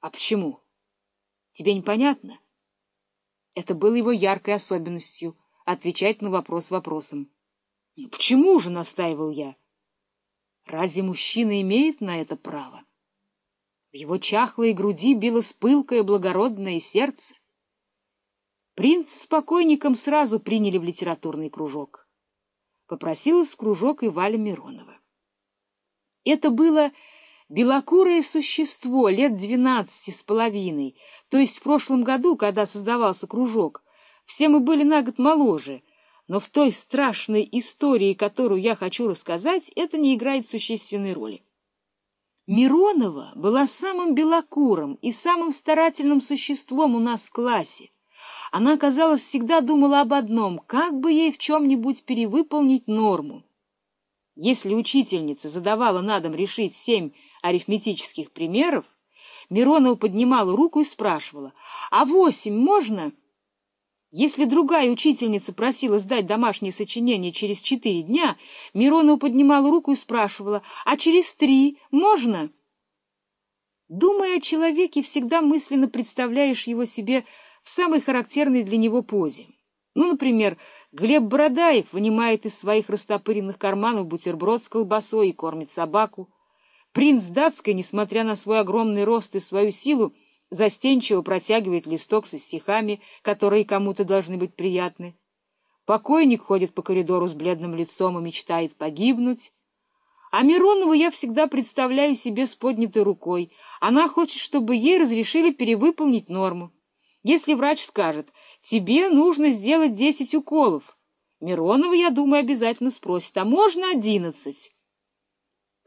— А почему? Тебе непонятно? Это было его яркой особенностью — отвечать на вопрос вопросом. — Ну почему же, — настаивал я. — Разве мужчина имеет на это право? В его чахлой груди било пылкое благородное сердце. Принц с покойником сразу приняли в литературный кружок. Попросилась в кружок и Валя Миронова. Это было белокурое существо лет двенадцати с половиной, то есть в прошлом году, когда создавался кружок, все мы были на год моложе, но в той страшной истории, которую я хочу рассказать, это не играет существенной роли. Миронова была самым белокурым и самым старательным существом у нас в классе. Она, казалось, всегда думала об одном — как бы ей в чем-нибудь перевыполнить норму. Если учительница задавала на дом решить семь арифметических примеров, Миронова поднимала руку и спрашивала, «А восемь можно?» Если другая учительница просила сдать домашнее сочинение через четыре дня, Миронова поднимала руку и спрашивала, «А через три можно?» Думая о человеке, всегда мысленно представляешь его себе в самой характерной для него позе. Ну, например, Глеб Бородаев вынимает из своих растопыренных карманов бутерброд с колбасой и кормит собаку. Принц датской, несмотря на свой огромный рост и свою силу, застенчиво протягивает листок со стихами, которые кому-то должны быть приятны. Покойник ходит по коридору с бледным лицом и мечтает погибнуть. А Миронову я всегда представляю себе с поднятой рукой. Она хочет, чтобы ей разрешили перевыполнить норму. Если врач скажет, тебе нужно сделать десять уколов, Миронова, я думаю, обязательно спросит, а можно одиннадцать?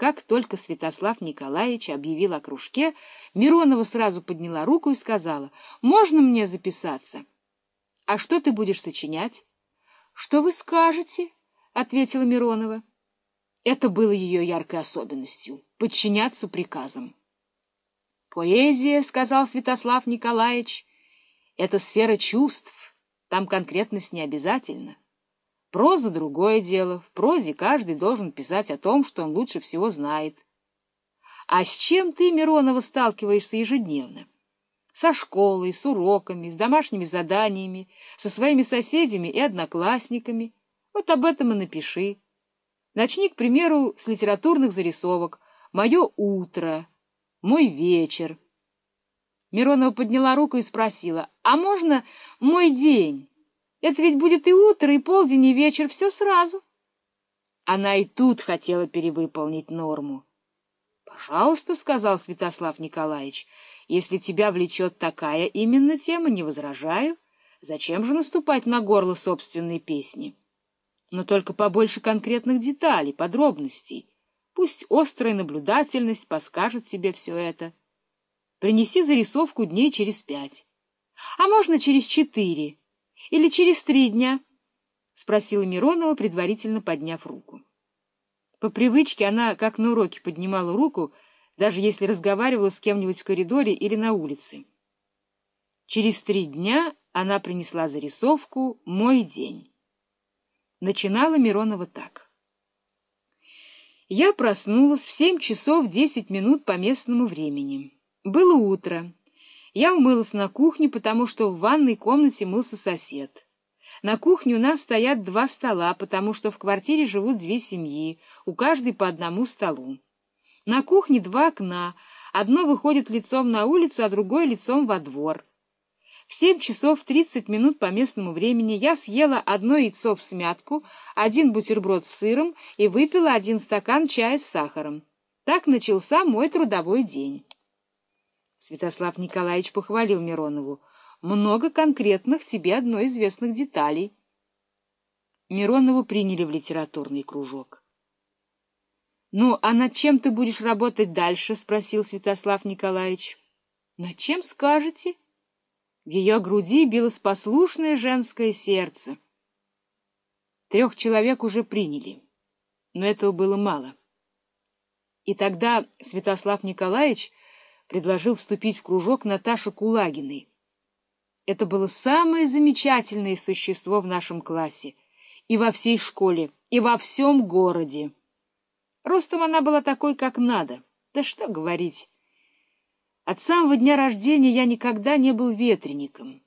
Как только Святослав Николаевич объявил о кружке, Миронова сразу подняла руку и сказала, «Можно мне записаться?» «А что ты будешь сочинять?» «Что вы скажете?» — ответила Миронова. Это было ее яркой особенностью — подчиняться приказам. «Поэзия», — сказал Святослав Николаевич, — «это сфера чувств, там конкретность не обязательно. Проза — другое дело. В прозе каждый должен писать о том, что он лучше всего знает. А с чем ты, Миронова, сталкиваешься ежедневно? Со школой, с уроками, с домашними заданиями, со своими соседями и одноклассниками. Вот об этом и напиши. Начни, к примеру, с литературных зарисовок «Мое утро», «Мой вечер». Миронова подняла руку и спросила, «А можно мой день?» Это ведь будет и утро, и полдень, и вечер, все сразу. Она и тут хотела перевыполнить норму. — Пожалуйста, — сказал Святослав Николаевич, — если тебя влечет такая именно тема, не возражаю. Зачем же наступать на горло собственной песни? Но только побольше конкретных деталей, подробностей. Пусть острая наблюдательность подскажет тебе все это. Принеси зарисовку дней через пять. А можно через четыре. Или через три дня? — спросила Миронова, предварительно подняв руку. По привычке она, как на уроке, поднимала руку, даже если разговаривала с кем-нибудь в коридоре или на улице. Через три дня она принесла зарисовку «Мой день». Начинала Миронова так. Я проснулась в семь часов десять минут по местному времени. Было утро. Я умылась на кухне, потому что в ванной комнате мылся сосед. На кухне у нас стоят два стола, потому что в квартире живут две семьи, у каждой по одному столу. На кухне два окна, одно выходит лицом на улицу, а другое лицом во двор. В семь часов тридцать минут по местному времени я съела одно яйцо в смятку, один бутерброд с сыром и выпила один стакан чая с сахаром. Так начался мой трудовой день. Святослав Николаевич похвалил Миронову. Много конкретных тебе одной известных деталей. Миронову приняли в литературный кружок. — Ну, а над чем ты будешь работать дальше? — спросил Святослав Николаевич. — Над чем скажете? В ее груди билось послушное женское сердце. Трех человек уже приняли, но этого было мало. И тогда Святослав Николаевич предложил вступить в кружок Наташи Кулагиной. Это было самое замечательное существо в нашем классе, и во всей школе, и во всем городе. Ростом она была такой, как надо, да что говорить. От самого дня рождения я никогда не был ветреником.